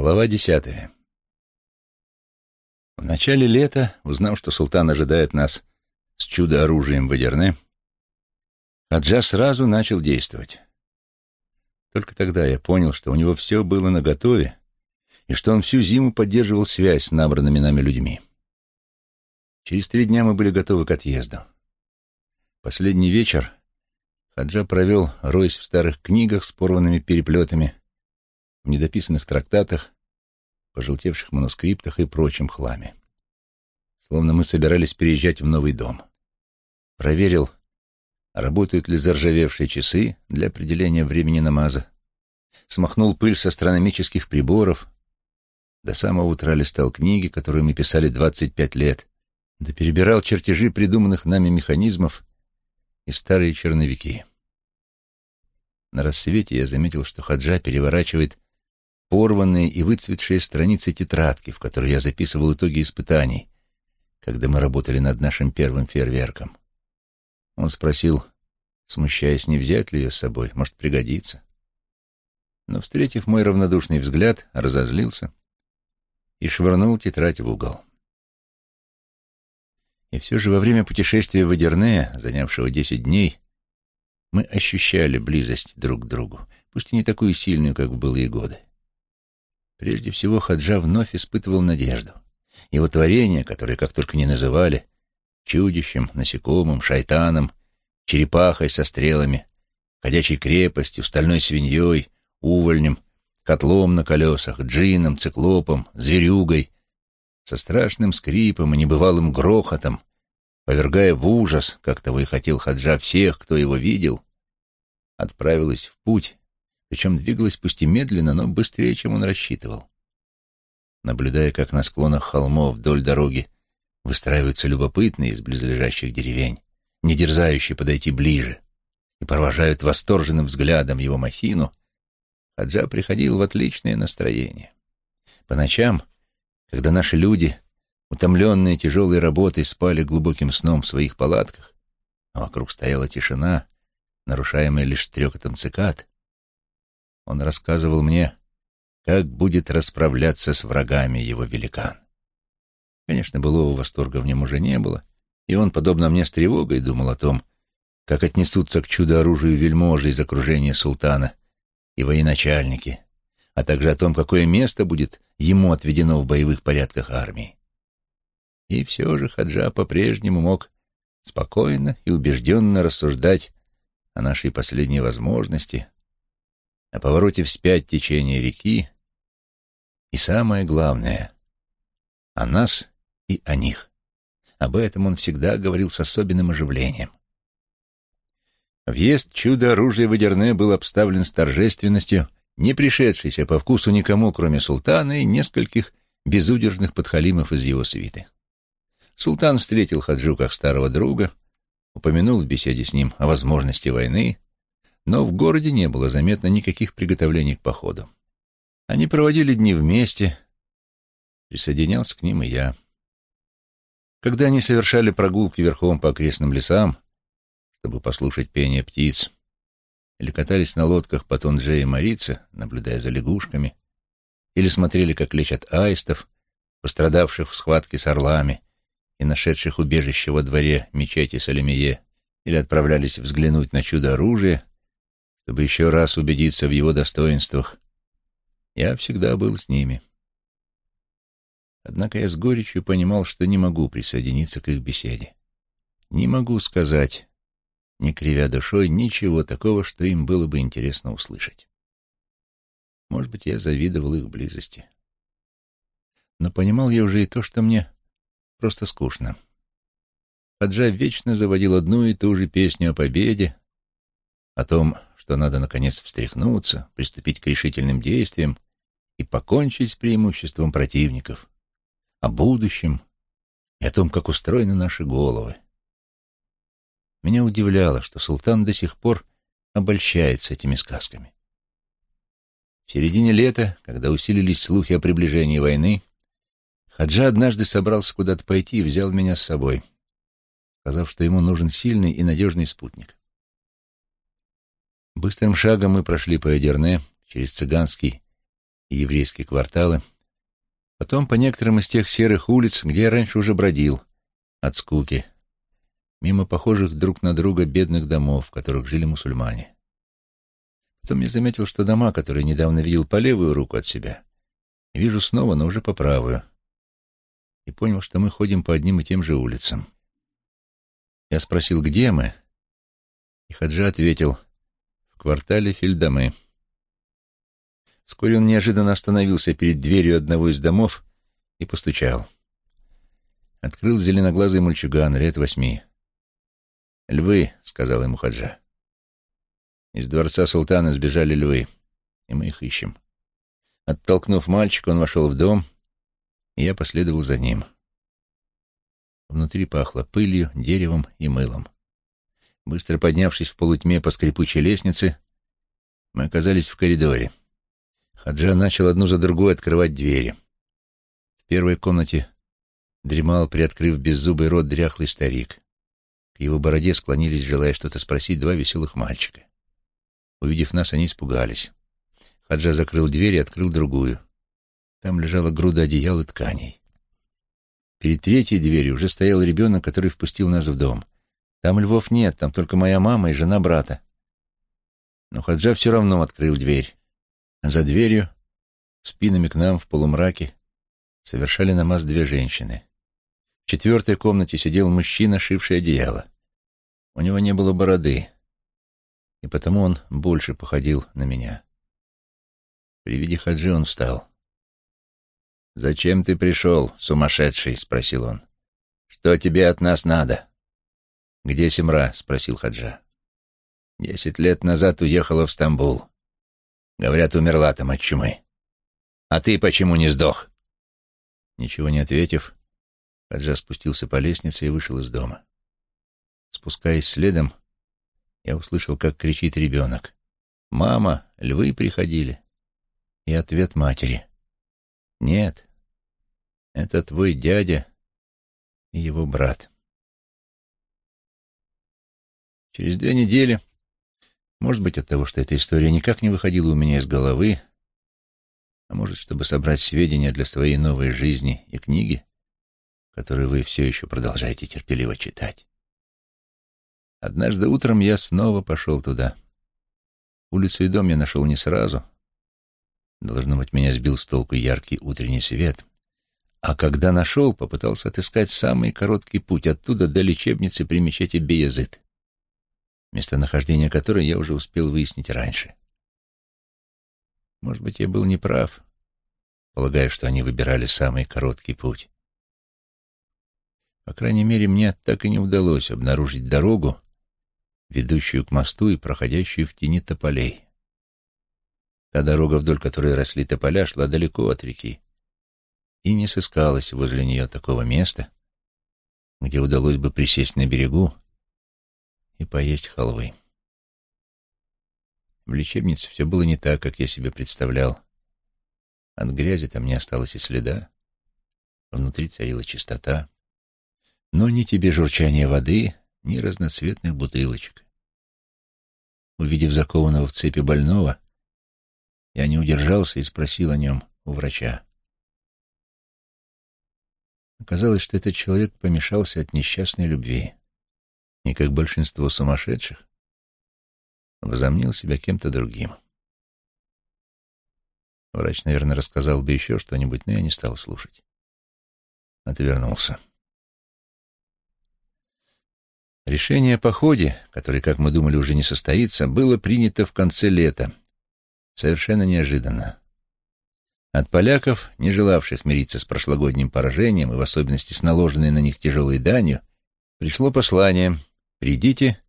Глава десятая. В начале лета, узнав, что султан ожидает нас с чудо-оружием в Эдерне, Хаджа сразу начал действовать. Только тогда я понял, что у него все было наготове, и что он всю зиму поддерживал связь с набранными нами людьми. Через три дня мы были готовы к отъезду. Последний вечер Хаджа провел, роясь в старых книгах с порванными переплетами, недописанных трактатах, пожелтевших манускриптах и прочем хламе. Словно мы собирались переезжать в новый дом. Проверил, работают ли заржавевшие часы для определения времени намаза. Смахнул пыль с астрономических приборов. До самого утра листал книги, которые мы писали 25 лет. Да перебирал чертежи придуманных нами механизмов и старые черновики. На рассвете я заметил, что Хаджа переворачивает порванные и выцветшие страницы тетрадки, в которой я записывал итоги испытаний, когда мы работали над нашим первым фейерверком. Он спросил, смущаясь, не взять ли ее с собой, может, пригодится. Но, встретив мой равнодушный взгляд, разозлился и швырнул тетрадь в угол. И все же во время путешествия в Эдерне, занявшего десять дней, мы ощущали близость друг к другу, пусть и не такую сильную, как в былые годы. Прежде всего, Хаджа вновь испытывал надежду. Его творения, которые как только не называли, чудищем, насекомым, шайтаном, черепахой со стрелами, ходячей крепостью, стальной свиньей, увольнем, котлом на колесах, джином, циклопом, зверюгой, со страшным скрипом и небывалым грохотом, повергая в ужас, как того и хотел Хаджа всех, кто его видел, отправилась в путь причем двигалась пусть и медленно, но быстрее, чем он рассчитывал. Наблюдая, как на склонах холмов вдоль дороги выстраиваются любопытные из близлежащих деревень, не дерзающие подойти ближе, и провожают восторженным взглядом его махину, Хаджа приходил в отличное настроение. По ночам, когда наши люди, утомленные тяжелой работой, спали глубоким сном в своих палатках, а вокруг стояла тишина, нарушаемая лишь стрекотом цикад, он рассказывал мне, как будет расправляться с врагами его великан. Конечно, былого восторга в нем уже не было, и он, подобно мне с тревогой, думал о том, как отнесутся к чудо-оружию вельможи из окружения султана и военачальники, а также о том, какое место будет ему отведено в боевых порядках армии. И все же Хаджа по-прежнему мог спокойно и убежденно рассуждать о нашей последней возможности, о повороте вспять течения реки и, самое главное, о нас и о них. Об этом он всегда говорил с особенным оживлением. Въезд чудо-оружия в Эдерне был обставлен с торжественностью, не пришедшейся по вкусу никому, кроме султана и нескольких безудержных подхалимов из его свиты. Султан встретил Хаджу как старого друга, упомянул в беседе с ним о возможности войны, но в городе не было заметно никаких приготовлений к походу. Они проводили дни вместе, присоединялся к ним и я. Когда они совершали прогулки верхом по окрестным лесам, чтобы послушать пение птиц, или катались на лодках по Тонже и Марице, наблюдая за лягушками, или смотрели, как лечат аистов, пострадавших в схватке с орлами и нашедших убежище во дворе мечети Салемие, или отправлялись взглянуть на чудо оружия, чтобы еще раз убедиться в его достоинствах, я всегда был с ними. Однако я с горечью понимал, что не могу присоединиться к их беседе. Не могу сказать, не кривя душой, ничего такого, что им было бы интересно услышать. Может быть, я завидовал их близости. Но понимал я уже и то, что мне просто скучно. Хаджа вечно заводил одну и ту же песню о победе, о том, что надо, наконец, встряхнуться, приступить к решительным действиям и покончить с преимуществом противников, о будущем и о том, как устроены наши головы. Меня удивляло, что султан до сих пор обольщается этими сказками. В середине лета, когда усилились слухи о приближении войны, Хаджа однажды собрался куда-то пойти и взял меня с собой, сказав, что ему нужен сильный и надежный спутник. Быстрым шагом мы прошли по Эдерне через цыганский и еврейские кварталы, потом по некоторым из тех серых улиц, где я раньше уже бродил от скуки, мимо похожих друг на друга бедных домов, в которых жили мусульмане. Потом я заметил, что дома, которые недавно видел по левую руку от себя, вижу снова, но уже по правую, и понял, что мы ходим по одним и тем же улицам. Я спросил, где мы, и Хаджа ответил, квартале Фельдамы. Вскоре он неожиданно остановился перед дверью одного из домов и постучал. Открыл зеленоглазый мальчуган, лет восьми. «Львы», — сказал ему Хаджа. «Из дворца султана сбежали львы, и мы их ищем». Оттолкнув мальчика, он вошел в дом, и я последовал за ним. Внутри пахло пылью, деревом и мылом. Быстро поднявшись в полутьме по скрипучей лестнице, мы оказались в коридоре. Хаджа начал одну за другой открывать двери. В первой комнате дремал, приоткрыв беззубый рот, дряхлый старик. К его бороде склонились, желая что-то спросить, два веселых мальчика. Увидев нас, они испугались. Хаджа закрыл дверь и открыл другую. Там лежала груда одеял и тканей. Перед третьей дверью уже стоял ребенок, который впустил нас в дом. Там львов нет, там только моя мама и жена брата. Но Хаджа все равно открыл дверь. За дверью, спинами к нам в полумраке, совершали намаз две женщины. В четвертой комнате сидел мужчина, шивший одеяло. У него не было бороды, и потому он больше походил на меня. При виде Хаджи он встал. «Зачем ты пришел, сумасшедший?» — спросил он. «Что тебе от нас надо?» «Где Симра?» — спросил Хаджа. «Десять лет назад уехала в Стамбул. Говорят, умерла там от чумы. А ты почему не сдох?» Ничего не ответив, Хаджа спустился по лестнице и вышел из дома. Спускаясь следом, я услышал, как кричит ребенок. «Мама, львы приходили!» И ответ матери. «Нет, это твой дядя и его брат». Через две недели, может быть, от того, что эта история никак не выходила у меня из головы, а может, чтобы собрать сведения для своей новой жизни и книги, которые вы все еще продолжаете терпеливо читать. Однажды утром я снова пошел туда. Улицу и дом я нашел не сразу. Должно быть, меня сбил с толку яркий утренний свет. А когда нашел, попытался отыскать самый короткий путь оттуда до лечебницы при мечети Беязыт, местонахождение которой я уже успел выяснить раньше. Может быть, я был неправ, полагая, что они выбирали самый короткий путь. По крайней мере, мне так и не удалось обнаружить дорогу, ведущую к мосту и проходящую в тени тополей. Та дорога, вдоль которой росли тополя, шла далеко от реки, и не сыскалось возле нее такого места, где удалось бы присесть на берегу и поесть халвы. В лечебнице все было не так, как я себе представлял. От грязи там не осталось и следа. Внутри царила чистота но ни тебе журчание воды, ни разноцветных бутылочек. Увидев закованного в цепи больного, я не удержался и спросил о нем у врача. Оказалось, что этот человек помешался от несчастной любви и, как большинство сумасшедших, возомнил себя кем-то другим. Врач, наверное, рассказал бы еще что-нибудь, но я не стал слушать. Отвернулся. Решение о походе, который, как мы думали, уже не состоится, было принято в конце лета. Совершенно неожиданно. От поляков, не желавших мириться с прошлогодним поражением и в особенности с наложенной на них тяжелой данью, пришло послание «Придите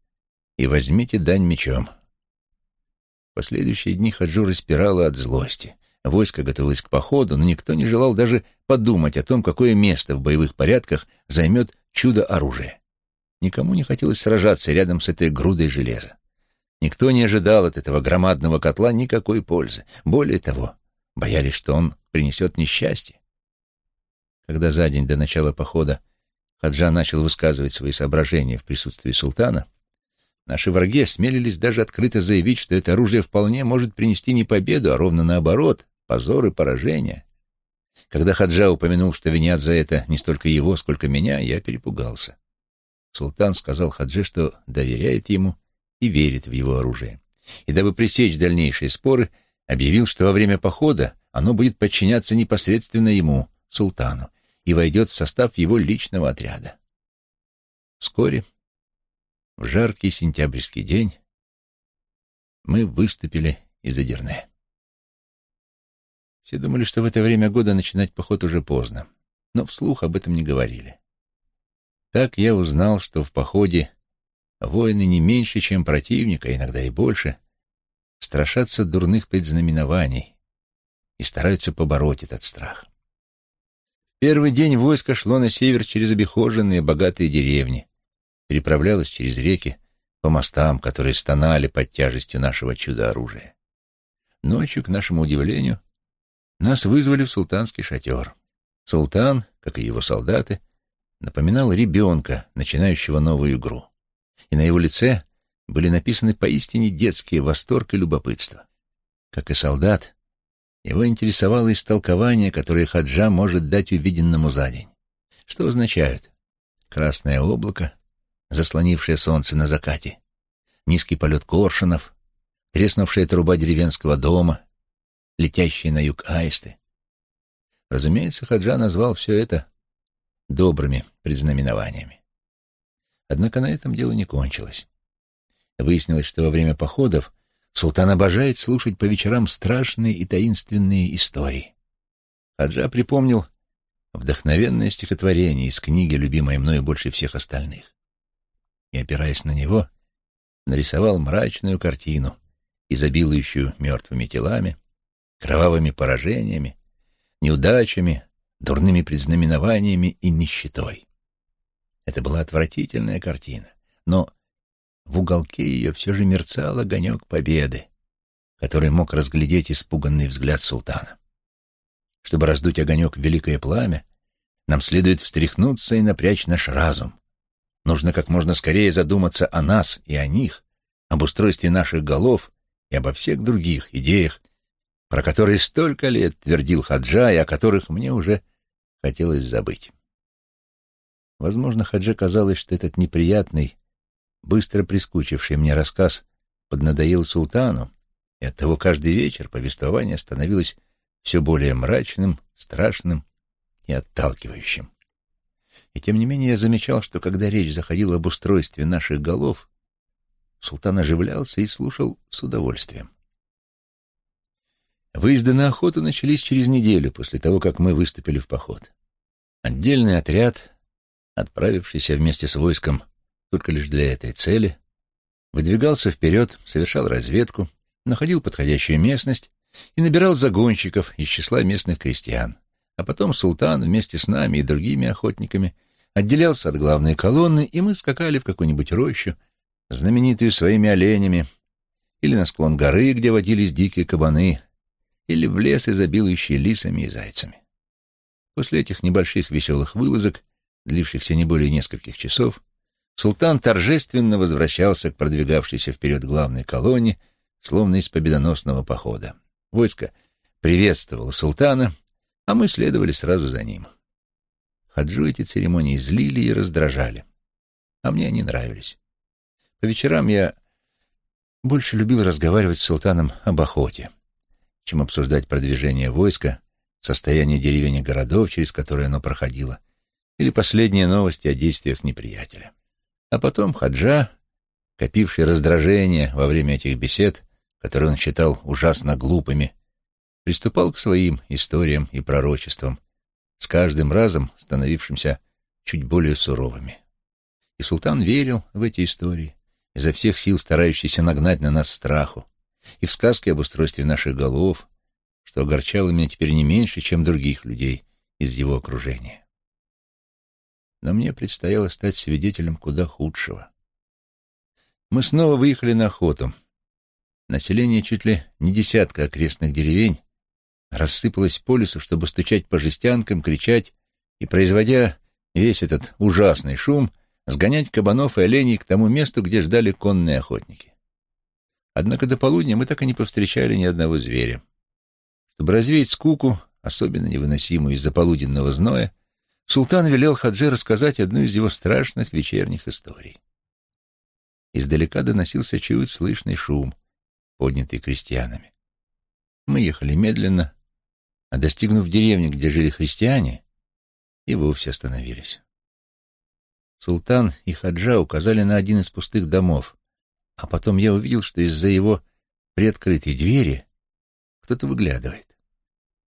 и возьмите дань мечом». Последующие дни Хаджу распирало от злости. Войско готовилось к походу, но никто не желал даже подумать о том, какое место в боевых порядках займет чудо-оружие. Никому не хотелось сражаться рядом с этой грудой железа. Никто не ожидал от этого громадного котла никакой пользы. Более того, боялись, что он принесет несчастье. Когда за день до начала похода Хаджа начал высказывать свои соображения в присутствии султана, наши враги осмелились даже открыто заявить, что это оружие вполне может принести не победу, а ровно наоборот, позор и поражение. Когда Хаджа упомянул, что винят за это не столько его, сколько меня, я перепугался. Султан сказал Хадже, что доверяет ему и верит в его оружие. И дабы пресечь дальнейшие споры, объявил, что во время похода оно будет подчиняться непосредственно ему, султану, и войдет в состав его личного отряда. Вскоре, в жаркий сентябрьский день, мы выступили из Адерне. Все думали, что в это время года начинать поход уже поздно, но вслух об этом не говорили. Так я узнал, что в походе воины не меньше, чем противника, иногда и больше, страшатся дурных предзнаменований и стараются побороть этот страх. Первый день войско шло на север через обихоженные богатые деревни, переправлялось через реки по мостам, которые стонали под тяжестью нашего чудо-оружия. Ночью, к нашему удивлению, нас вызвали в султанский шатер. Султан, как и его солдаты, напоминал ребенка, начинающего новую игру. И на его лице были написаны поистине детские восторг и любопытство. Как и солдат, его интересовало истолкование, которое Хаджа может дать увиденному за день. Что означают красное облако, заслонившее солнце на закате, низкий полет коршунов, треснувшая труба деревенского дома, летящие на юг аисты. Разумеется, Хаджа назвал все это добрыми предзнаменованиями. Однако на этом дело не кончилось. Выяснилось, что во время походов Султан обожает слушать по вечерам страшные и таинственные истории. Хаджа припомнил вдохновенное стихотворение из книги, любимой мною больше всех остальных. И, опираясь на него, нарисовал мрачную картину, изобилующую мертвыми телами, кровавыми поражениями, неудачами, дурными предзнаменованиями и нищетой. Это была отвратительная картина, но в уголке ее все же мерцал огонек победы, который мог разглядеть испуганный взгляд султана. Чтобы раздуть огонек в великое пламя, нам следует встряхнуться и напрячь наш разум. Нужно как можно скорее задуматься о нас и о них, об устройстве наших голов и обо всех других идеях, про которые столько лет твердил Хаджа и о которых мне уже хотелось забыть. Возможно, Хадже казалось, что этот неприятный, быстро прискучивший мне рассказ поднадоел султану, и оттого каждый вечер повествование становилось все более мрачным, страшным и отталкивающим. И тем не менее я замечал, что когда речь заходила об устройстве наших голов, султан оживлялся и слушал с удовольствием. Выезды на охоту начались через неделю после того, как мы выступили в поход. Отдельный отряд, отправившийся вместе с войском только лишь для этой цели, выдвигался вперед, совершал разведку, находил подходящую местность и набирал загонщиков из числа местных крестьян. А потом султан вместе с нами и другими охотниками отделялся от главной колонны, и мы скакали в какую-нибудь рощу, знаменитую своими оленями, или на склон горы, где водились дикие кабаны, или в лес, изобилующий лисами и зайцами. После этих небольших веселых вылазок, длившихся не более нескольких часов, султан торжественно возвращался к продвигавшейся вперед главной колонне, словно из победоносного похода. Войско приветствовало султана, а мы следовали сразу за ним. Хаджу эти церемонии злили и раздражали, а мне они нравились. По вечерам я больше любил разговаривать с султаном об охоте, чем обсуждать продвижение войска, состояние деревень и городов, через которые оно проходило, или последние новости о действиях неприятеля. А потом Хаджа, копивший раздражение во время этих бесед, которые он считал ужасно глупыми, приступал к своим историям и пророчествам, с каждым разом становившимся чуть более суровыми. И султан верил в эти истории, изо всех сил старающийся нагнать на нас страху, и в сказки об устройстве наших голов, что огорчало меня теперь не меньше, чем других людей из его окружения но мне предстояло стать свидетелем куда худшего. Мы снова выехали на охоту. Население чуть ли не десятка окрестных деревень рассыпалось по лесу, чтобы стучать по жестянкам, кричать и, производя весь этот ужасный шум, сгонять кабанов и оленей к тому месту, где ждали конные охотники. Однако до полудня мы так и не повстречали ни одного зверя, Чтобы развеять скуку, особенно невыносимую из-за полуденного зноя, султан велел Хаджи рассказать одну из его страшных вечерних историй. Издалека доносился чуть слышный шум, поднятый крестьянами. Мы ехали медленно, а достигнув деревни, где жили христиане, и вовсе остановились. Султан и Хаджа указали на один из пустых домов, а потом я увидел, что из-за его приоткрытой двери кто-то выглядывает.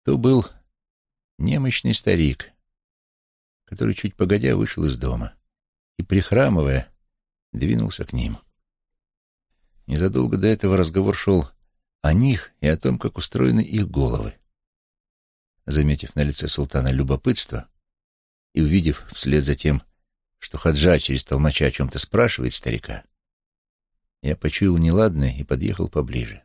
То был немощный старик, который чуть погодя вышел из дома и, прихрамывая, двинулся к ним. Незадолго до этого разговор шел о них и о том, как устроены их головы. Заметив на лице султана любопытство и увидев вслед за тем, что Хаджа через толмача о чем-то спрашивает старика, я почуял неладное и подъехал поближе.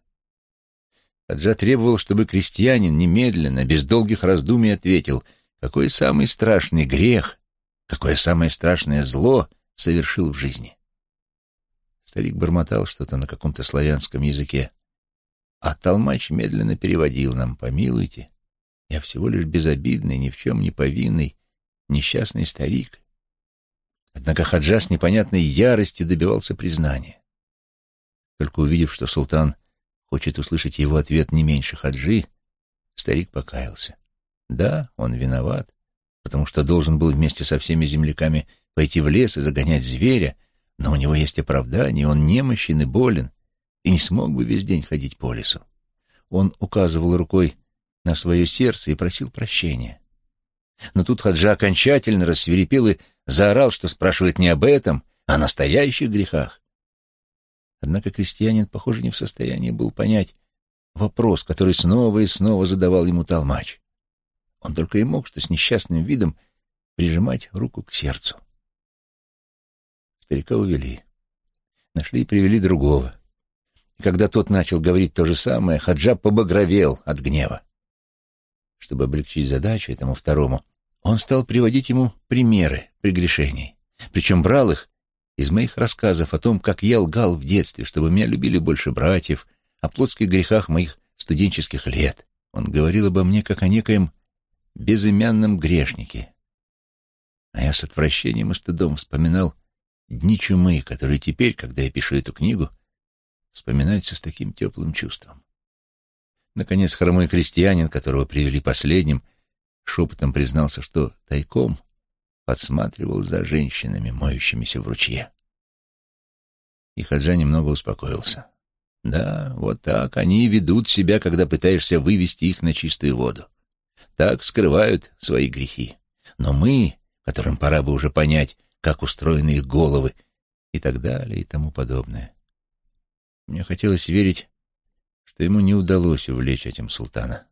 Хаджа требовал, чтобы крестьянин немедленно, без долгих раздумий ответил, какой самый страшный грех, какое самое страшное зло совершил в жизни. Старик бормотал что-то на каком-то славянском языке, а толмач медленно переводил нам «Помилуйте, я всего лишь безобидный, ни в чем не повинный, несчастный старик». Однако Хаджа с непонятной яростью добивался признания. Только увидев, что султан хочет услышать его ответ не меньше Хаджи, старик покаялся. Да, он виноват, потому что должен был вместе со всеми земляками пойти в лес и загонять зверя, но у него есть оправдание, он немощен и болен, и не смог бы весь день ходить по лесу. Он указывал рукой на свое сердце и просил прощения. Но тут Хаджа окончательно рассверепел и заорал, что спрашивает не об этом, а о настоящих грехах. Однако крестьянин, похоже, не в состоянии был понять вопрос, который снова и снова задавал ему толмач. Он только и мог, что с несчастным видом прижимать руку к сердцу. Старика увели. Нашли и привели другого. И когда тот начал говорить то же самое, Хаджаб побагровел от гнева. Чтобы облегчить задачу этому второму, он стал приводить ему примеры прегрешений. Причем брал их из моих рассказов о том, как я лгал в детстве, чтобы меня любили больше братьев, о плотских грехах моих студенческих лет. Он говорил обо мне как о некоем безымянном грешнике. А я с отвращением и стыдом вспоминал дни чумы, которые теперь, когда я пишу эту книгу, вспоминаются с таким теплым чувством. Наконец, хромой крестьянин, которого привели последним, шепотом признался, что тайком подсматривал за женщинами, моющимися в ручье. И Хаджа немного успокоился. Да, вот так они ведут себя, когда пытаешься вывести их на чистую воду. Так скрывают свои грехи. Но мы, которым пора бы уже понять, как устроены их головы, и так далее, и тому подобное. Мне хотелось верить, что ему не удалось увлечь этим султана.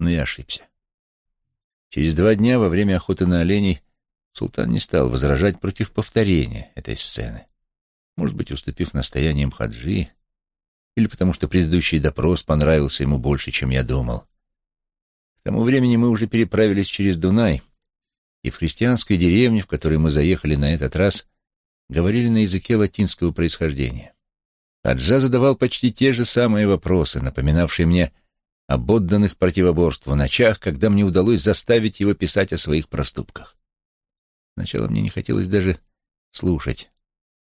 Но я ошибся. Через два дня во время охоты на оленей султан не стал возражать против повторения этой сцены. Может быть, уступив настояниям хаджи, или потому что предыдущий допрос понравился ему больше, чем я думал. К тому времени мы уже переправились через Дунай, и в христианской деревне, в которой мы заехали на этот раз, говорили на языке латинского происхождения. Хаджа задавал почти те же самые вопросы, напоминавшие мне об отданных противоборству ночах, когда мне удалось заставить его писать о своих проступках. Сначала мне не хотелось даже слушать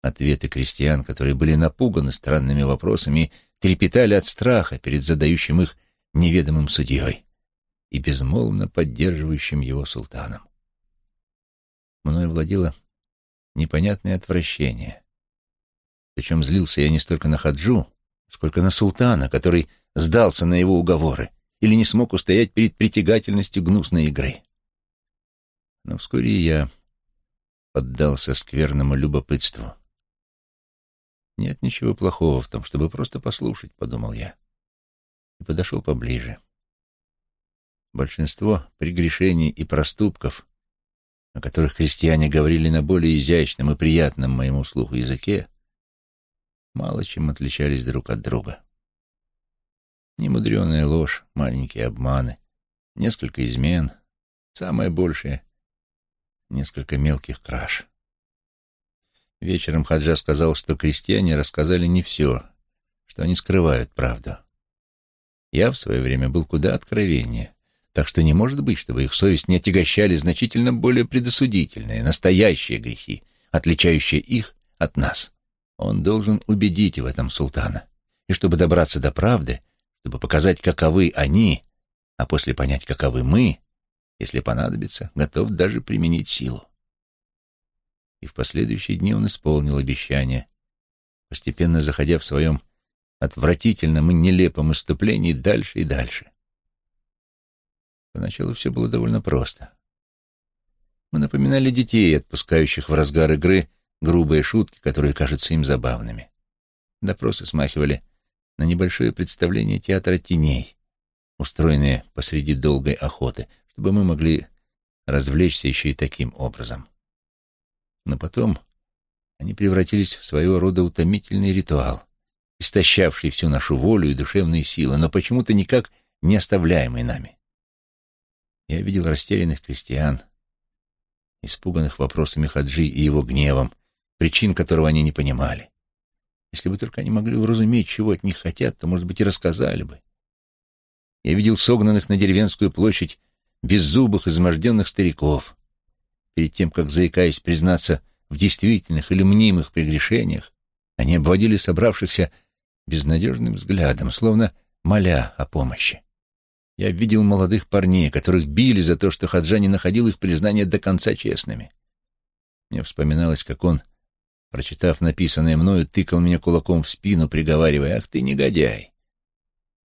ответы крестьян, которые были напуганы странными вопросами и трепетали от страха перед задающим их неведомым судьей и безмолвно поддерживающим его султаном. Мною владело непонятное отвращение. Причем злился я не столько на Хаджу, сколько на султана, который сдался на его уговоры или не смог устоять перед притягательностью гнусной игры. Но вскоре я поддался скверному любопытству. Нет ничего плохого в том, чтобы просто послушать, подумал я, и подошел поближе. Большинство прегрешений и проступков, о которых крестьяне говорили на более изящном и приятном моему слуху языке, мало чем отличались друг от друга. Немудреная ложь, маленькие обманы, несколько измен, самое большее — несколько мелких краж. Вечером Хаджа сказал, что крестьяне рассказали не все, что они скрывают правду. Я в свое время был куда откровеннее, так что не может быть, чтобы их совесть не отягощали значительно более предосудительные, настоящие грехи, отличающие их от нас. Он должен убедить в этом султана. И чтобы добраться до правды, чтобы показать, каковы они, а после понять, каковы мы, если понадобится, готов даже применить силу. И в последующие дни он исполнил обещание, постепенно заходя в своем отвратительном и нелепом иступлении дальше и дальше. Поначалу все было довольно просто. Мы напоминали детей, отпускающих в разгар игры грубые шутки, которые кажутся им забавными. Допросы смахивали на небольшое представление театра теней, устроенное посреди долгой охоты, чтобы мы могли развлечься еще и таким образом. Но потом они превратились в своего рода утомительный ритуал, истощавший всю нашу волю и душевные силы, но почему-то никак не оставляемый нами. Я видел растерянных крестьян, испуганных вопросами Хаджи и его гневом, причин которого они не понимали. Если бы только они могли уразуметь, чего от них хотят, то, может быть, и рассказали бы. Я видел согнанных на деревенскую площадь беззубых, изможденных стариков. Перед тем, как, заикаясь, признаться в действительных или мнимых прегрешениях, они обводили собравшихся безнадежным взглядом, словно моля о помощи. Я видел молодых парней, которых били за то, что Хаджа не находил их признания до конца честными. Мне вспоминалось, как он, прочитав написанное мною, тыкал меня кулаком в спину, приговаривая «Ах ты, негодяй!»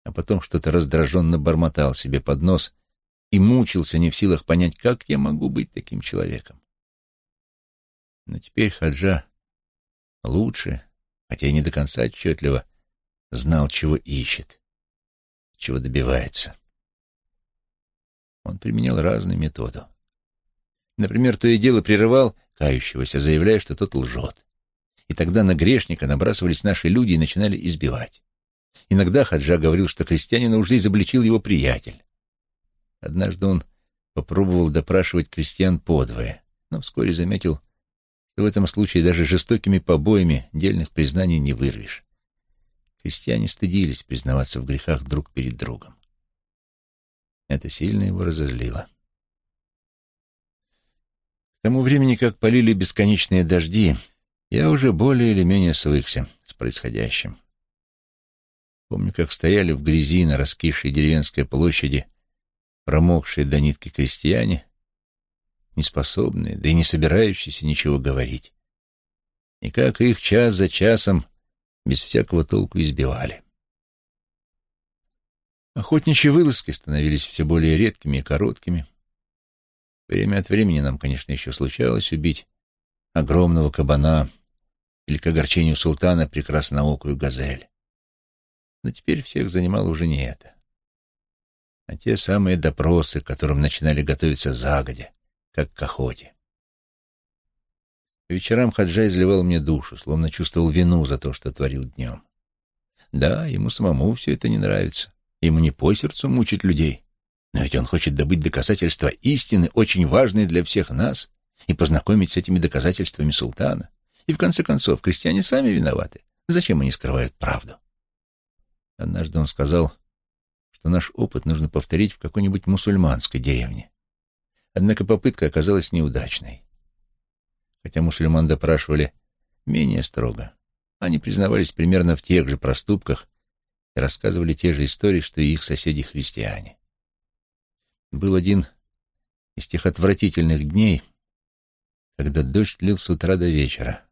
А потом что-то раздраженно бормотал себе под нос и мучился, не в силах понять, как я могу быть таким человеком. Но теперь Хаджа лучше, хотя и не до конца отчетливо, знал, чего ищет, чего добивается. Он применял разные методы. Например, то и дело прерывал кающегося, заявляя, что тот лжет. И тогда на грешника набрасывались наши люди и начинали избивать. Иногда Хаджа говорил, что крестьянина уже изобличил его приятель. Однажды он попробовал допрашивать крестьян подвое, но вскоре заметил, что в этом случае даже жестокими побоями дельных признаний не вырвешь. Крестьяне стыдились признаваться в грехах друг перед другом. Это сильно его разозлило. К тому времени, как полили бесконечные дожди, я уже более или менее свыкся с происходящим. Помню, как стояли в грязи на раскисшей деревенской площади промокшие до нитки крестьяне, неспособные, да и не собирающиеся ничего говорить. И как их час за часом без всякого толку избивали. Охотничьи вылазки становились все более редкими и короткими. Время от времени нам, конечно, еще случалось убить огромного кабана или, к огорчению султана, прекрасноокую газель. Но теперь всех занимало уже не это, а те самые допросы, к которым начинали готовиться загодя, как к охоте. По вечерам Хаджа изливал мне душу, словно чувствовал вину за то, что творил днем. Да, ему самому все это не нравится. Ему не по сердцу мучить людей. Но ведь он хочет добыть доказательства истины, очень важные для всех нас, и познакомить с этими доказательствами султана. И в конце концов, крестьяне сами виноваты. Зачем они скрывают правду? Однажды он сказал, что наш опыт нужно повторить в какой-нибудь мусульманской деревне. Однако попытка оказалась неудачной. Хотя мусульман допрашивали менее строго, они признавались примерно в тех же проступках и рассказывали те же истории, что и их соседи-христиане. Был один из тех отвратительных дней, когда дождь лил с утра до вечера.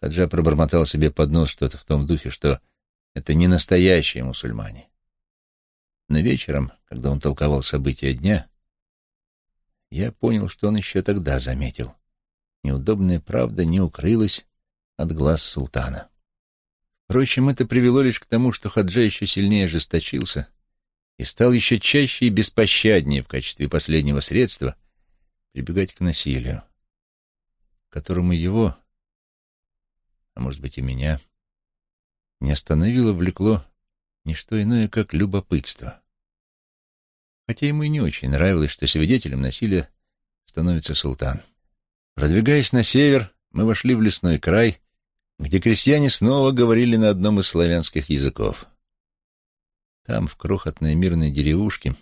Хаджа пробормотал себе под нос что-то в том духе, что это не настоящие мусульмане. Но вечером, когда он толковал события дня, я понял, что он еще тогда заметил. Неудобная правда не укрылась от глаз султана. Впрочем, это привело лишь к тому, что Хаджа еще сильнее ожесточился и стал еще чаще и беспощаднее в качестве последнего средства прибегать к насилию, которому его, а может быть и меня, не остановило, влекло не что иное, как любопытство. Хотя ему и не очень нравилось, что свидетелем насилия становится султан. Продвигаясь на север, мы вошли в лесной край, где крестьяне снова говорили на одном из славянских языков. Там, в крохотной мирной деревушке,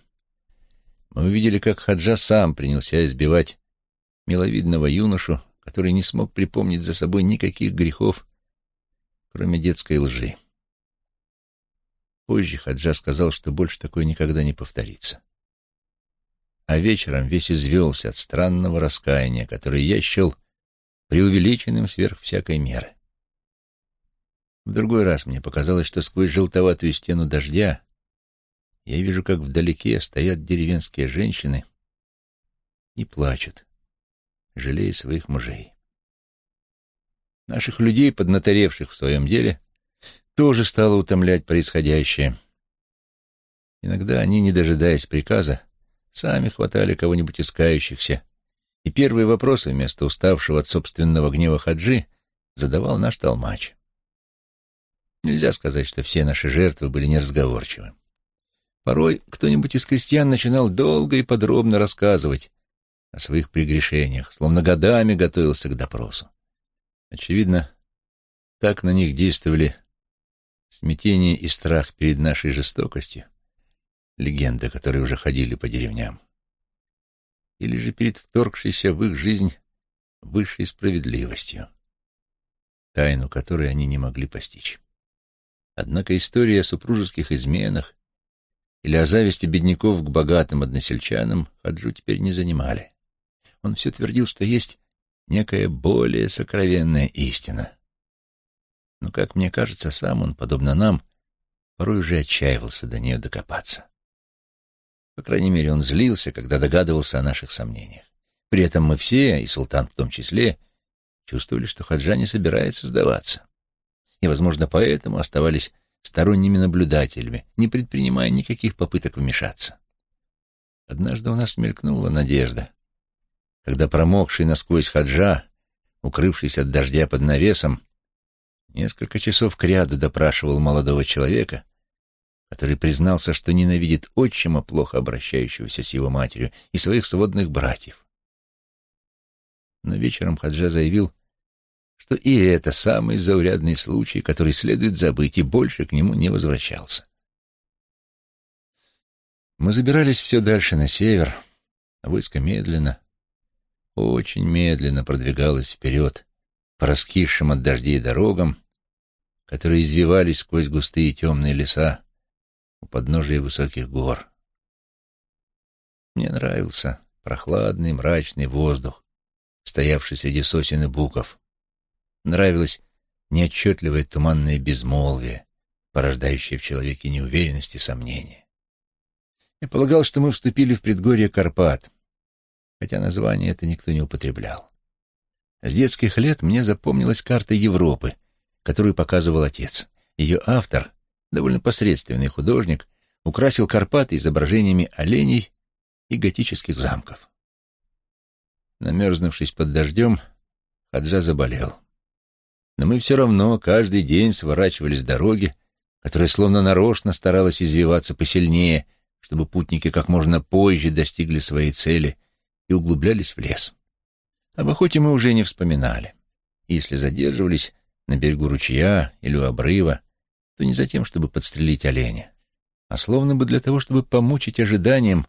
мы увидели, как Хаджа сам принялся избивать миловидного юношу, который не смог припомнить за собой никаких грехов, кроме детской лжи. Позже Хаджа сказал, что больше такое никогда не повторится. А вечером весь извелся от странного раскаяния, которое я счел преувеличенным сверх всякой меры. В другой раз мне показалось, что сквозь желтоватую стену дождя я вижу, как вдалеке стоят деревенские женщины и плачут, жалея своих мужей. Наших людей, поднаторевших в своем деле, тоже стало утомлять происходящее. Иногда они, не дожидаясь приказа, сами хватали кого-нибудь из кающихся, и первые вопросы вместо уставшего от собственного гнева хаджи задавал наш толмач. Нельзя сказать, что все наши жертвы были неразговорчивы. Порой кто-нибудь из крестьян начинал долго и подробно рассказывать о своих прегрешениях, словно годами готовился к допросу. Очевидно, так на них действовали Смятение и страх перед нашей жестокостью — легенды, которые уже ходили по деревням. Или же перед вторгшейся в их жизнь высшей справедливостью, тайну которой они не могли постичь. Однако история о супружеских изменах или о зависти бедняков к богатым односельчанам Хаджу теперь не занимали. Он все твердил, что есть некая более сокровенная истина, но, как мне кажется, сам он, подобно нам, порой уже отчаивался до нее докопаться. По крайней мере, он злился, когда догадывался о наших сомнениях. При этом мы все, и султан в том числе, чувствовали, что Хаджа не собирается сдаваться. И, возможно, поэтому оставались сторонними наблюдателями, не предпринимая никаких попыток вмешаться. Однажды у нас мелькнула надежда, когда промокший насквозь Хаджа, укрывшись от дождя под навесом, Несколько часов кряду допрашивал молодого человека, который признался, что ненавидит отчима, плохо обращающегося с его матерью, и своих сводных братьев. Но вечером Хаджа заявил, что и это самый заурядный случай, который следует забыть, и больше к нему не возвращался. Мы забирались все дальше на север, войско медленно, очень медленно продвигалось вперед, по раскисшим от дождей дорогам, которые извивались сквозь густые темные леса у подножия высоких гор. Мне нравился прохладный мрачный воздух, стоявший среди сосен и буков. Нравилось неотчетливое туманное безмолвие, порождающее в человеке неуверенность и сомнение. Я полагал, что мы вступили в предгорье Карпат, хотя название это никто не употреблял. С детских лет мне запомнилась карта Европы, которую показывал отец. Ее автор, довольно посредственный художник, украсил Карпаты изображениями оленей и готических замков. Намерзнувшись под дождем, Хаджа заболел. Но мы все равно каждый день сворачивали с дороги, которая словно нарочно старалась извиваться посильнее, чтобы путники как можно позже достигли своей цели и углублялись в лес. Об охоте мы уже не вспоминали. Если задерживались на берегу ручья или у обрыва, то не за тем, чтобы подстрелить оленя, а словно бы для того, чтобы помучить ожиданием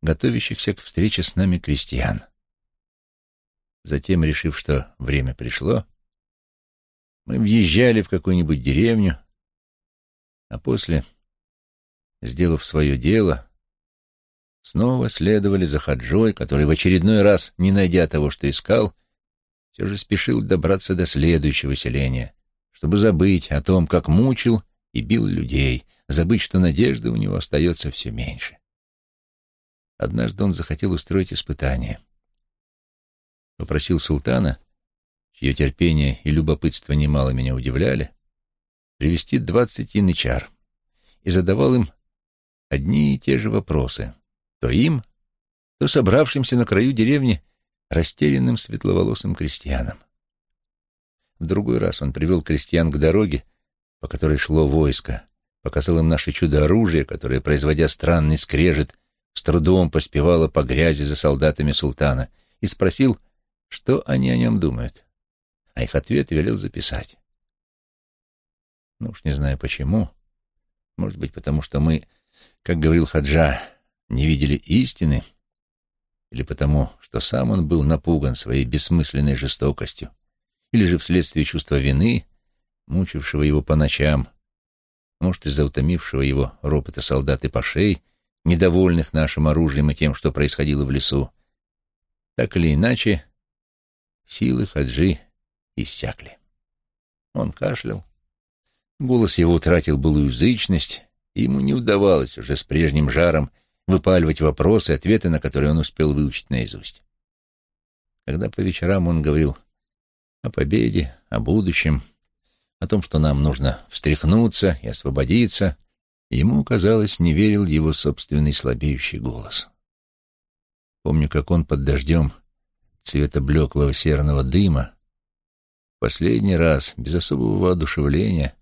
готовящихся к встрече с нами крестьян. Затем, решив, что время пришло, мы въезжали в какую-нибудь деревню, а после, сделав свое дело, снова следовали за Хаджой, который в очередной раз, не найдя того, что искал, все же спешил добраться до следующего селения, чтобы забыть о том, как мучил и бил людей, забыть, что надежды у него остается все меньше. Однажды он захотел устроить испытание. Попросил султана, чье терпение и любопытство немало меня удивляли, привести двадцать янычар и задавал им одни и те же вопросы, то им, то собравшимся на краю деревни растерянным светловолосым крестьянам. В другой раз он привел крестьян к дороге, по которой шло войско, показал им наше чудо-оружие, которое, производя странный скрежет, с трудом поспевало по грязи за солдатами султана, и спросил, что они о нем думают. А их ответ велел записать. Ну уж не знаю почему, Может быть, потому что мы, как говорил Хаджа, не видели истины, или потому, что сам он был напуган своей бессмысленной жестокостью, или же вследствие чувства вины, мучившего его по ночам, может, из-за утомившего его ропота солдат и пашей, недовольных нашим оружием и тем, что происходило в лесу. Так или иначе, силы Хаджи иссякли. Он кашлял. Голос его утратил былую язычность, и ему не удавалось уже с прежним жаром выпаливать вопросы, ответы на которые он успел выучить наизусть. Когда по вечерам он говорил о победе, о будущем, о том, что нам нужно встряхнуться и освободиться, ему, казалось, не верил его собственный слабеющий голос. Помню, как он под дождем цвета блеклого серного дыма последний раз, без особого воодушевления,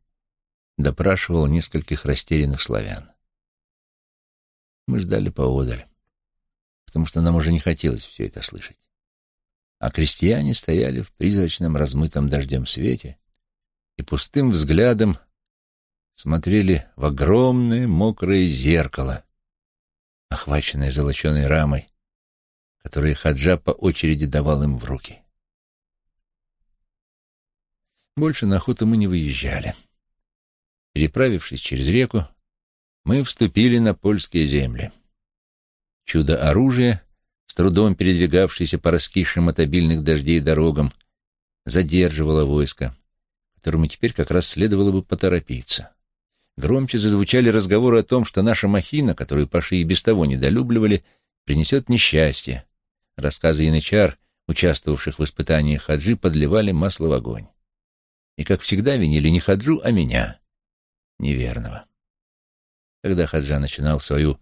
допрашивал нескольких растерянных славян. Мы ждали поодаль, потому что нам уже не хотелось все это слышать. А крестьяне стояли в призрачном размытом дождем свете и пустым взглядом смотрели в огромное мокрое зеркало, охваченное золоченой рамой, которое Хаджа по очереди давал им в руки. Больше на охоту мы не выезжали. Переправившись через реку, мы вступили на польские земли. Чудо оружия, с трудом передвигавшееся по раскисшим от обильных дождей дорогам, задерживало войско, которому теперь как раз следовало бы поторопиться. Громче зазвучали разговоры о том, что наша махина, которую паши и без того недолюбливали, принесет несчастье. Рассказы янычар, участвовавших в испытании хаджи, подливали масло в огонь. И, как всегда, винили не хаджу, а меня, неверного. Когда хаджа начинал свою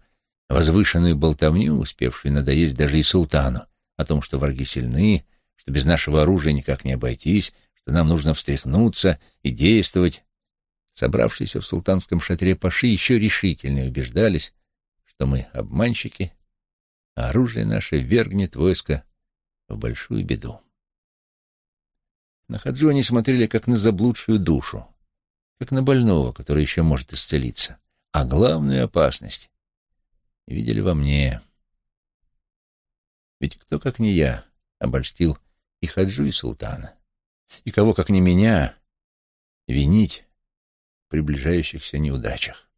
возвышенную болтовню, успевшую надоесть даже и султану, о том, что враги сильны, что без нашего оружия никак не обойтись, что нам нужно встряхнуться и действовать, собравшиеся в султанском шатре паши еще решительнее убеждались, что мы обманщики, а оружие наше вергнет войско в большую беду. На Хаджу они смотрели как на заблудшую душу, как на больного, который еще может исцелиться, а главную опасность видели во мне. Ведь кто, как не я, обольстил и Хаджу, и султана? И кого, как не меня, винить в приближающихся неудачах?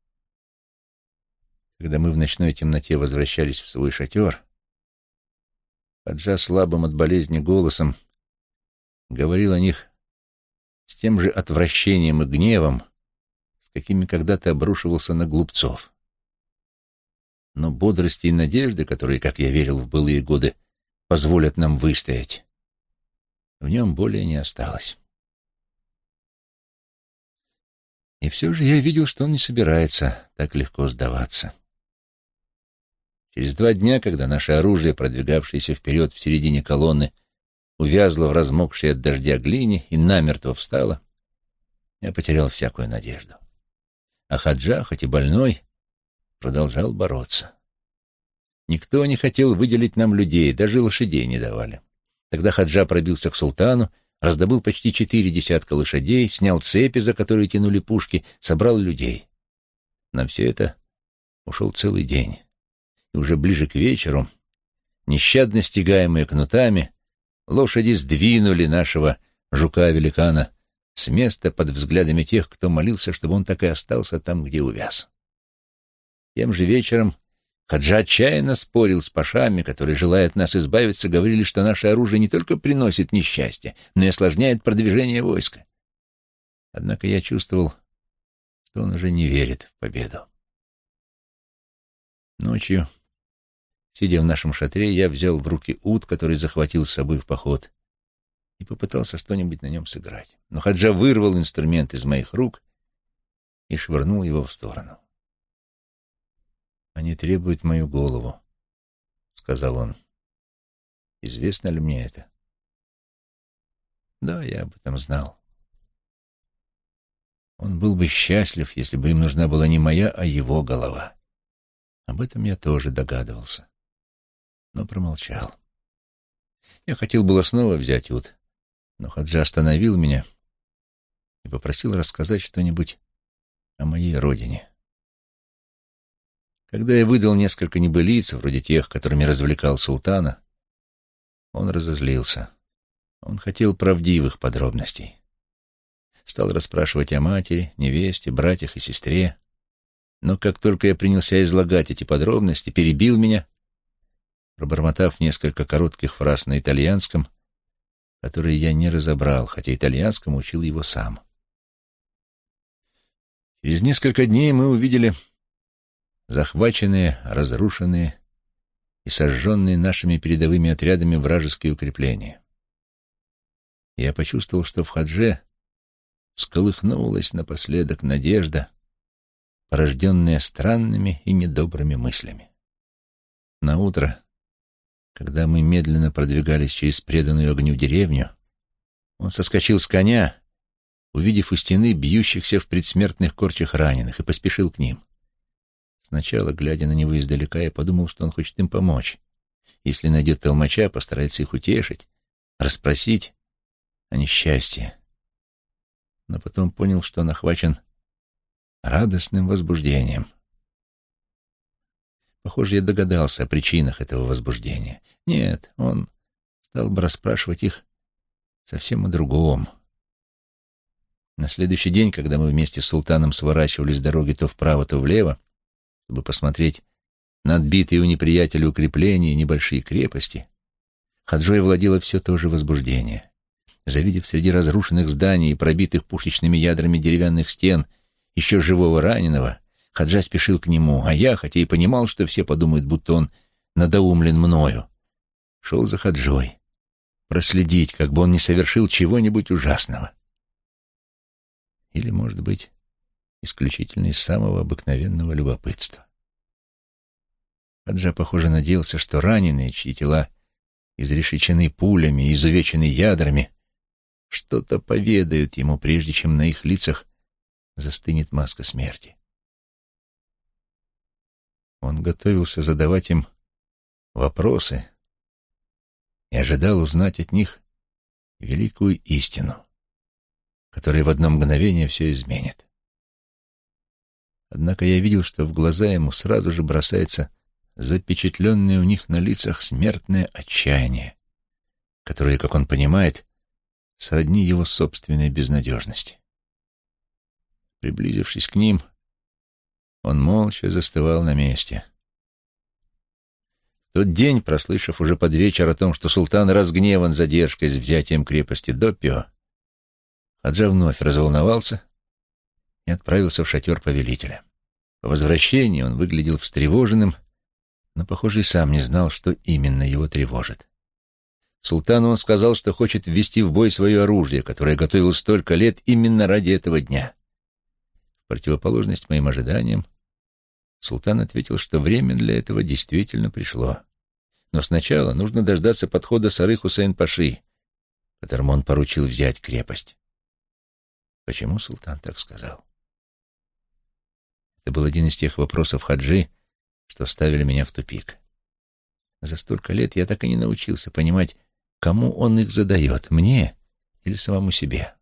Когда мы в ночной темноте возвращались в свой шатер, Хаджа слабым от болезни голосом говорил о них с тем же отвращением и гневом, с какими когда-то обрушивался на глупцов. Но бодрости и надежды, которые, как я верил в былые годы, позволят нам выстоять, в нем более не осталось. И все же я видел, что он не собирается так легко сдаваться. Через два дня, когда наше оружие, продвигавшееся вперед в середине колонны, увязло в размокшей от дождя глине и намертво встало, я потерял всякую надежду. А Хаджа, хоть и больной, продолжал бороться. Никто не хотел выделить нам людей, даже лошадей не давали. Тогда Хаджа пробился к султану, раздобыл почти четыре десятка лошадей, снял цепи, за которые тянули пушки, собрал людей. На все это ушел целый день. И уже ближе к вечеру, нещадно стягаемые кнутами, лошади сдвинули нашего жука-великана с места под взглядами тех, кто молился, чтобы он так и остался там, где увяз. Тем же вечером Хаджа отчаянно спорил с пашами, которые, желая от нас избавиться, говорили, что наше оружие не только приносит несчастье, но и осложняет продвижение войска. Однако я чувствовал, что он уже не верит в победу. Ночью, сидя в нашем шатре, я взял в руки ут, который захватил с собой в поход, и попытался что-нибудь на нем сыграть. Но Хаджа вырвал инструмент из моих рук и швырнул его в сторону. «Они требуют мою голову», — сказал он. «Известно ли мне это?» «Да, я об этом знал». Он был бы счастлив, если бы им нужна была не моя, а его голова. Об этом я тоже догадывался, но промолчал. Я хотел было снова взять ут, но Хаджа остановил меня и попросил рассказать что-нибудь о моей родине. Когда я выдал несколько небылиц, вроде тех, которыми развлекал султана, он разозлился. Он хотел правдивых подробностей. Стал расспрашивать о матери, невесте, братьях и сестре. Но как только я принялся излагать эти подробности, перебил меня, пробормотав несколько коротких фраз на итальянском, которые я не разобрал, хотя итальянскому учил его сам. Через несколько дней мы увидели захваченные, разрушенные и сожженные нашими передовыми отрядами вражеские укрепления. Я почувствовал, что в Хадже всколыхнулась напоследок надежда, порожденная странными и недобрыми мыслями. На утро, когда мы медленно продвигались через преданную огню деревню, он соскочил с коня, увидев у стены бьющихся в предсмертных корчах раненых, и поспешил к ним. Сначала, глядя на него издалека, я подумал, что он хочет им помочь. Если найдет толмача, постарается их утешить, расспросить о несчастье. Но потом понял, что он охвачен радостным возбуждением. Похоже, я догадался о причинах этого возбуждения. Нет, он стал бы расспрашивать их совсем о другом. На следующий день, когда мы вместе с султаном сворачивали с дороги то вправо, то влево, чтобы посмотреть на отбитые у неприятеля укрепления и небольшие крепости, Хаджой владело все то же возбуждение. Завидев среди разрушенных зданий и пробитых пушечными ядрами деревянных стен еще живого раненого, Хаджа спешил к нему, а я, хотя и понимал, что все подумают, будто он надоумлен мною, шел за Хаджой, проследить, как бы он не совершил чего-нибудь ужасного. Или, может быть, исключительно из самого обыкновенного любопытства. Хаджа, похоже, надеялся, что раненые, чьи тела изрешечены пулями изувечены ядрами, что-то поведают ему, прежде чем на их лицах застынет маска смерти. Он готовился задавать им вопросы и ожидал узнать от них великую истину, которая в одно мгновение все изменит. Однако я видел, что в глаза ему сразу же бросается запечатленное у них на лицах смертное отчаяние, которое, как он понимает, сродни его собственной безнадежности. Приблизившись к ним, он молча застывал на месте. В тот день, прослышав уже под вечер о том, что султан разгневан задержкой с взятием крепости Допио, Хаджа вновь разволновался и отправился в шатер повелителя. По возвращении он выглядел встревоженным, но, похоже, и сам не знал, что именно его тревожит. Султану он сказал, что хочет ввести в бой свое оружие, которое готовил столько лет именно ради этого дня. В противоположность моим ожиданиям, султан ответил, что время для этого действительно пришло. Но сначала нужно дождаться подхода Сары Хусейн-Паши, которому он поручил взять крепость. Почему султан так сказал? Это был один из тех вопросов Хаджи, что ставили меня в тупик. За столько лет я так и не научился понимать, кому он их задает, мне или самому себе.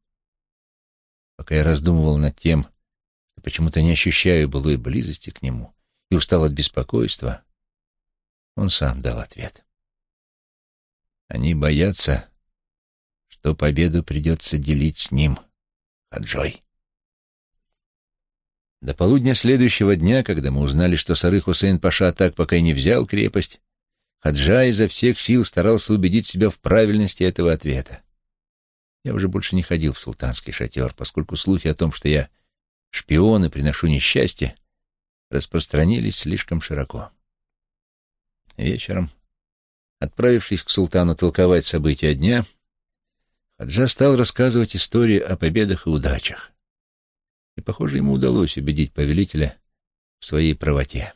Пока я раздумывал над тем, почему-то не ощущаю былой близости к нему и устал от беспокойства, он сам дал ответ. Они боятся, что победу придется делить с ним, Хаджой. До полудня следующего дня, когда мы узнали, что Сары Хусейн Паша так пока и не взял крепость, Хаджа изо всех сил старался убедить себя в правильности этого ответа. Я уже больше не ходил в султанский шатер, поскольку слухи о том, что я шпион и приношу несчастье, распространились слишком широко. Вечером, отправившись к султану толковать события дня, Хаджа стал рассказывать истории о победах и удачах и, похоже, ему удалось убедить повелителя в своей правоте.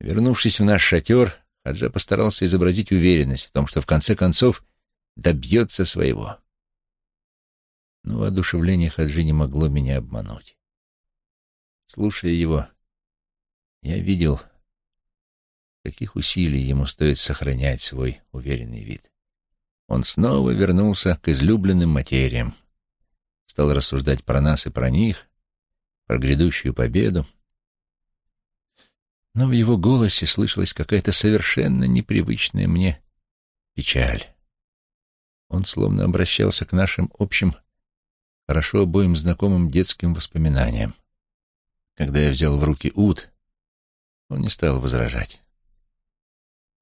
Вернувшись в наш шатер, Хаджа постарался изобразить уверенность в том, что в конце концов добьется своего. Но воодушевление Хаджи не могло меня обмануть. Слушая его, я видел, каких усилий ему стоит сохранять свой уверенный вид. Он снова вернулся к излюбленным материям, стал рассуждать про нас и про них, про грядущую победу. Но в его голосе слышалась какая-то совершенно непривычная мне печаль. Он словно обращался к нашим общим, хорошо обоим знакомым детским воспоминаниям. Когда я взял в руки ут, он не стал возражать.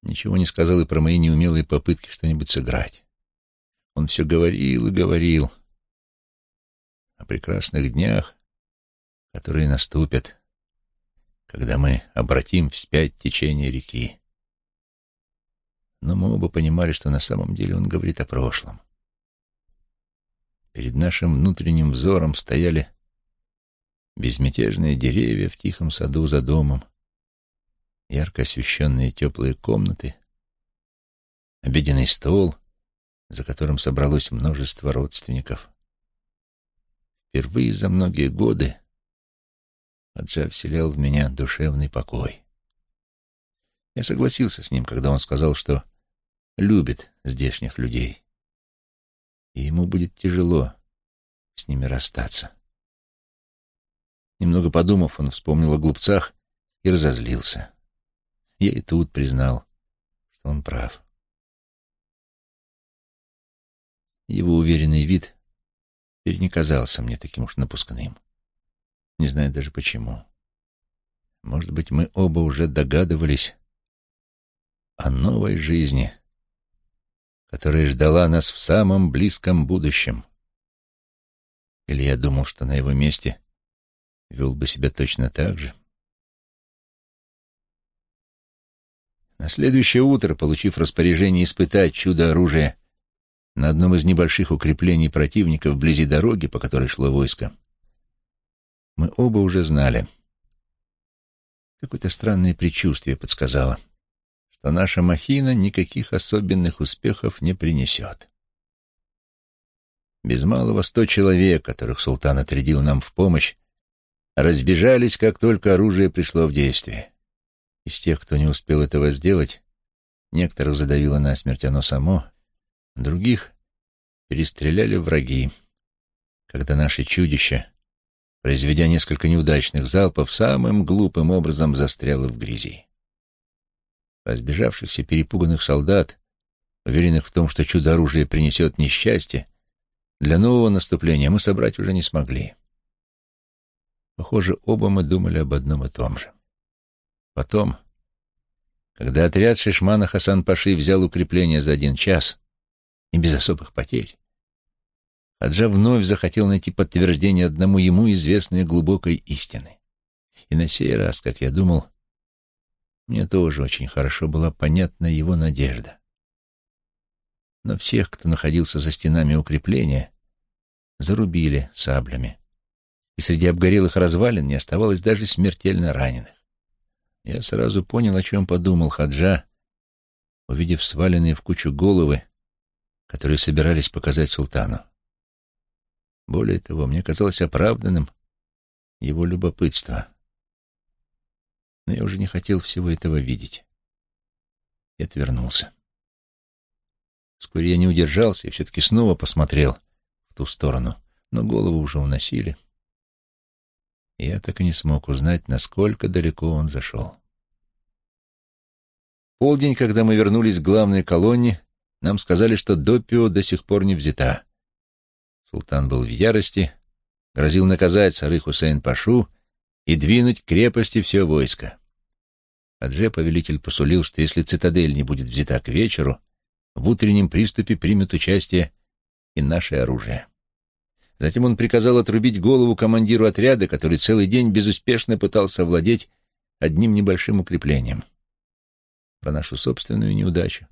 Ничего не сказал и про мои неумелые попытки что-нибудь сыграть. Он все говорил и говорил о прекрасных днях, которые наступят, когда мы обратим вспять течение реки. Но мы оба понимали, что на самом деле он говорит о прошлом. Перед нашим внутренним взором стояли безмятежные деревья в тихом саду за домом, ярко освещенные теплые комнаты, обеденный стол, за которым собралось множество родственников. Впервые за многие годы Аджа вселял в меня душевный покой. Я согласился с ним, когда он сказал, что любит здешних людей, и ему будет тяжело с ними расстаться. Немного подумав, он вспомнил о глупцах и разозлился. Я и тут признал, что он прав. Его уверенный вид теперь не казался мне таким уж напускным. Не знаю даже почему. Может быть, мы оба уже догадывались о новой жизни, которая ждала нас в самом близком будущем. Или я думал, что на его месте вел бы себя точно так же. На следующее утро, получив распоряжение испытать чудо-оружие на одном из небольших укреплений противника вблизи дороги, по которой шло войско, мы оба уже знали. Какое-то странное предчувствие подсказало, что наша махина никаких особенных успехов не принесет. Без малого сто человек, которых султан отрядил нам в помощь, разбежались, как только оружие пришло в действие. Из тех, кто не успел этого сделать, некоторых задавило насмерть оно само, Других перестреляли враги, когда наше чудище, произведя несколько неудачных залпов, самым глупым образом застряло в грязи. Разбежавшихся перепуганных солдат, уверенных в том, что чудо-оружие принесет несчастье, для нового наступления мы собрать уже не смогли. Похоже, оба мы думали об одном и том же. Потом, когда отряд Шишмана Хасан-Паши взял укрепление за один час, и без особых потерь. Хаджа вновь захотел найти подтверждение одному ему известной глубокой истины. И на сей раз, как я думал, мне тоже очень хорошо была понятна его надежда. Но всех, кто находился за стенами укрепления, зарубили саблями, и среди обгорелых развалин не оставалось даже смертельно раненых. Я сразу понял, о чем подумал Хаджа, увидев сваленные в кучу головы которые собирались показать султану. Более того, мне казалось оправданным его любопытство. Но я уже не хотел всего этого видеть. И отвернулся. Вскоре я не удержался и все-таки снова посмотрел в ту сторону, но голову уже уносили. И я так и не смог узнать, насколько далеко он зашел. Полдень, когда мы вернулись к главной колонне, нам сказали, что Допио до сих пор не взята. Султан был в ярости, грозил наказать Сары Хусейн-Пашу и двинуть к крепости все войско. Адже повелитель посулил, что если цитадель не будет взята к вечеру, в утреннем приступе примет участие и наше оружие. Затем он приказал отрубить голову командиру отряда, который целый день безуспешно пытался овладеть одним небольшим укреплением. Про нашу собственную неудачу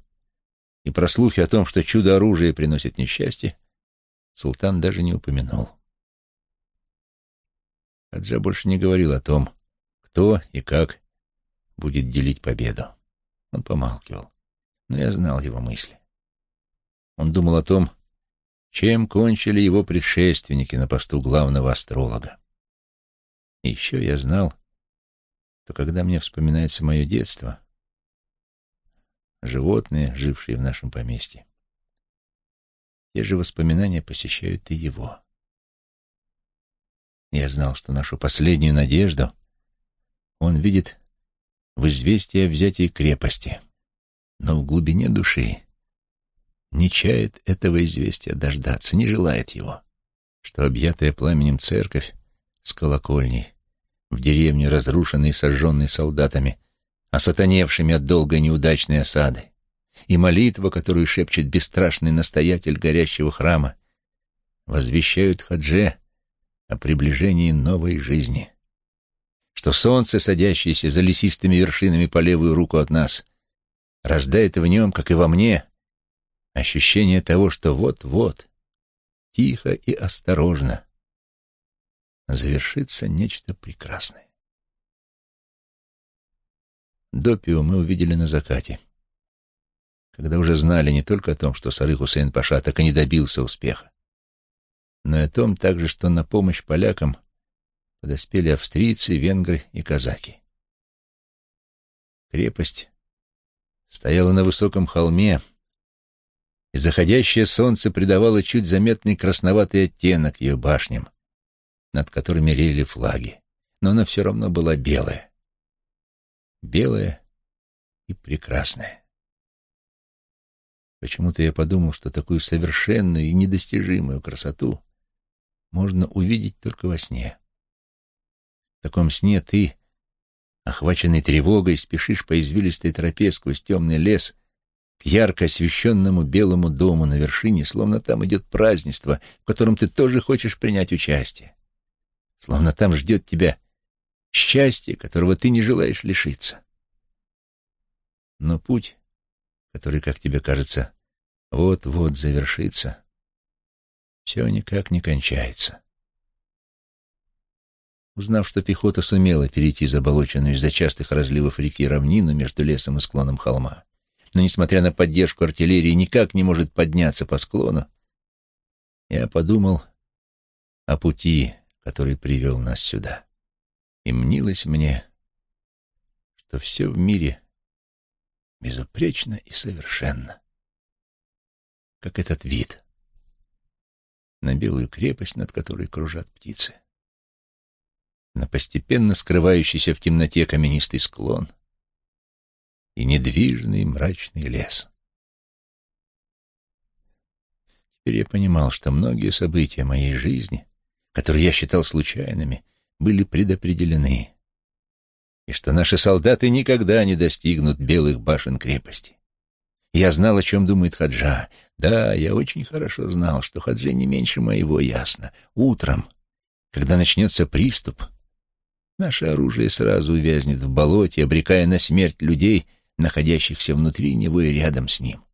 и про слухи о том, что чудо-оружие приносит несчастье, султан даже не упомянул. Хаджа больше не говорил о том, кто и как будет делить победу. Он помалкивал, но я знал его мысли. Он думал о том, чем кончили его предшественники на посту главного астролога. И еще я знал, что когда мне вспоминается мое детство, животные, жившие в нашем поместье. Те же воспоминания посещают и его. Я знал, что нашу последнюю надежду он видит в известие о взятии крепости, но в глубине души не чает этого известия дождаться, не желает его, что объятая пламенем церковь с колокольней в деревне, разрушенной и сожженной солдатами, осатаневшими от долгой неудачной осады, и молитва, которую шепчет бесстрашный настоятель горящего храма, возвещают Хадже о приближении новой жизни, что солнце, садящееся за лесистыми вершинами по левую руку от нас, рождает в нем, как и во мне, ощущение того, что вот-вот, тихо и осторожно, завершится нечто прекрасное. Допио мы увидели на закате, когда уже знали не только о том, что Сары Хусейн Паша так и не добился успеха, но и о том также, что на помощь полякам подоспели австрийцы, венгры и казаки. Крепость стояла на высоком холме, и заходящее солнце придавало чуть заметный красноватый оттенок ее башням, над которыми реяли флаги, но она все равно была белая. Белая и прекрасная. Почему-то я подумал, что такую совершенную и недостижимую красоту можно увидеть только во сне. В таком сне ты, охваченный тревогой, спешишь по извилистой тропе сквозь темный лес к ярко освещенному белому дому на вершине, словно там идет празднество, в котором ты тоже хочешь принять участие. Словно там ждет тебя счастье, которого ты не желаешь лишиться. Но путь, который, как тебе кажется, вот-вот завершится, все никак не кончается. Узнав, что пехота сумела перейти заболоченную из-за частых разливов реки равнину между лесом и склоном холма, но, несмотря на поддержку артиллерии, никак не может подняться по склону, я подумал о пути, который привел нас сюда. И мнилось мне, что все в мире безупречно и совершенно, как этот вид — на белую крепость, над которой кружат птицы, на постепенно скрывающийся в темноте каменистый склон и недвижный мрачный лес. Теперь я понимал, что многие события моей жизни, которые я считал случайными, были предопределены, и что наши солдаты никогда не достигнут белых башен крепости. Я знал, о чем думает Хаджа. Да, я очень хорошо знал, что Хаджи не меньше моего ясно. Утром, когда начнется приступ, наше оружие сразу увязнет в болоте, обрекая на смерть людей, находящихся внутри него и рядом с ним.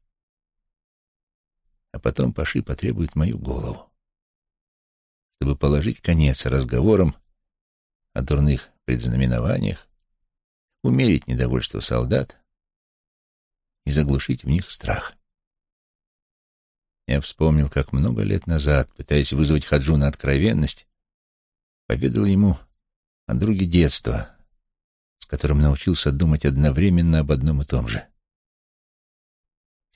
А потом Паши потребует мою голову, чтобы положить конец разговорам о дурных предзнаменованиях, умерить недовольство солдат, и заглушить в них страх. Я вспомнил, как много лет назад, пытаясь вызвать Хаджу на откровенность, поведал ему о друге детства, с которым научился думать одновременно об одном и том же.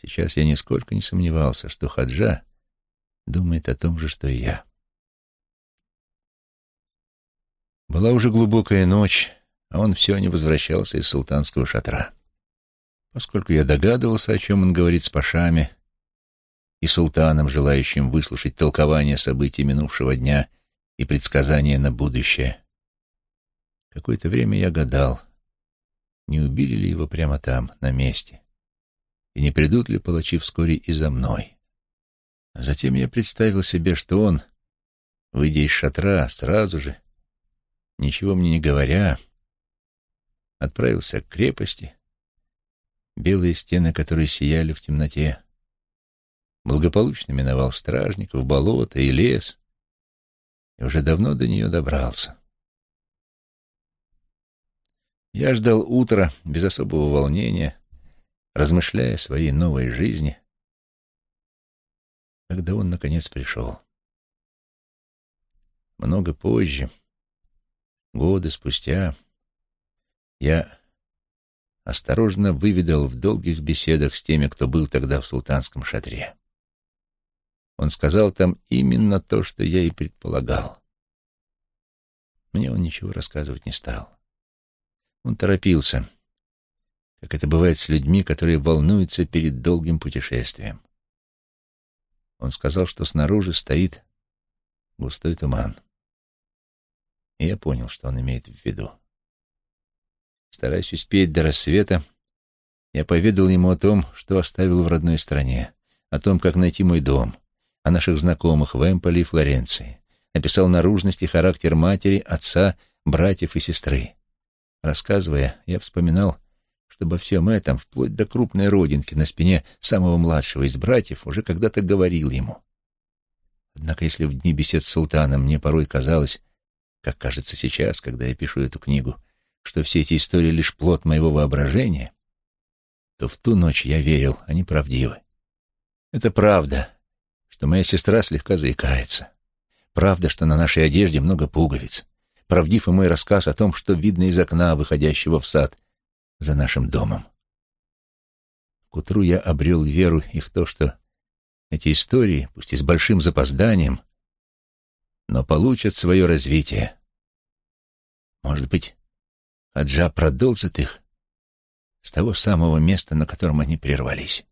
Сейчас я нисколько не сомневался, что Хаджа думает о том же, что и я. Была уже глубокая ночь, а он все не возвращался из султанского шатра. Поскольку я догадывался, о чем он говорит с пашами и султаном, желающим выслушать толкование событий минувшего дня и предсказания на будущее, какое-то время я гадал, не убили ли его прямо там, на месте, и не придут ли палачи вскоре и за мной. затем я представил себе, что он, выйдя из шатра, сразу же, ничего мне не говоря, отправился к крепости, белые стены которые сияли в темноте. Благополучно миновал стражников, болото и лес, и уже давно до нее добрался. Я ждал утра без особого волнения, размышляя о своей новой жизни, когда он, наконец, пришел. Много позже, годы спустя, я осторожно выведал в долгих беседах с теми, кто был тогда в султанском шатре. Он сказал там именно то, что я и предполагал. Мне он ничего рассказывать не стал. Он торопился, как это бывает с людьми, которые волнуются перед долгим путешествием. Он сказал, что снаружи стоит густой туман. И я понял, что он имеет в виду. Стараясь успеть до рассвета, я поведал ему о том, что оставил в родной стране, о том, как найти мой дом, о наших знакомых в Эмполе и Флоренции, описал наружность и характер матери, отца, братьев и сестры. Рассказывая, я вспоминал, что обо всем этом, вплоть до крупной родинки на спине самого младшего из братьев, уже когда-то говорил ему. Однако, если в дни бесед с султаном мне порой казалось, как кажется сейчас, когда я пишу эту книгу, что все эти истории лишь плод моего воображения, то в ту ночь я верил, они правдивы. Это правда, что моя сестра слегка заикается. Правда, что на нашей одежде много пуговиц. Правдив и мой рассказ о том, что видно из окна, выходящего в сад за нашим домом. К утру я обрел веру и в то, что эти истории, пусть и с большим запозданием, но получат свое развитие. Может быть, Хаджа продолжит их с того самого места, на котором они прервались.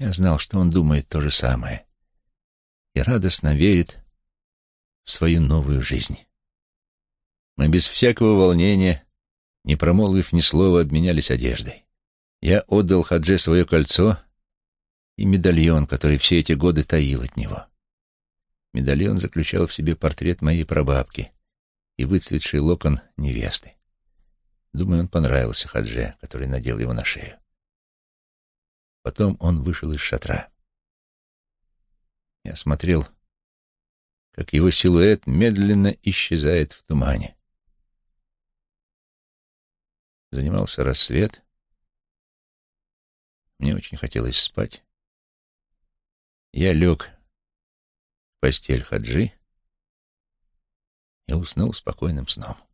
Я знал, что он думает то же самое и радостно верит в свою новую жизнь. Мы без всякого волнения, не промолвив ни слова, обменялись одеждой. Я отдал Хадже свое кольцо и медальон, который все эти годы таил от него. Медальон заключал в себе портрет моей прабабки и выцветший локон невесты. Думаю, он понравился Хадже, который надел его на шею. Потом он вышел из шатра. Я смотрел, как его силуэт медленно исчезает в тумане. Занимался рассвет. Мне очень хотелось спать. Я лег в постель Хаджи и уснул спокойным сном.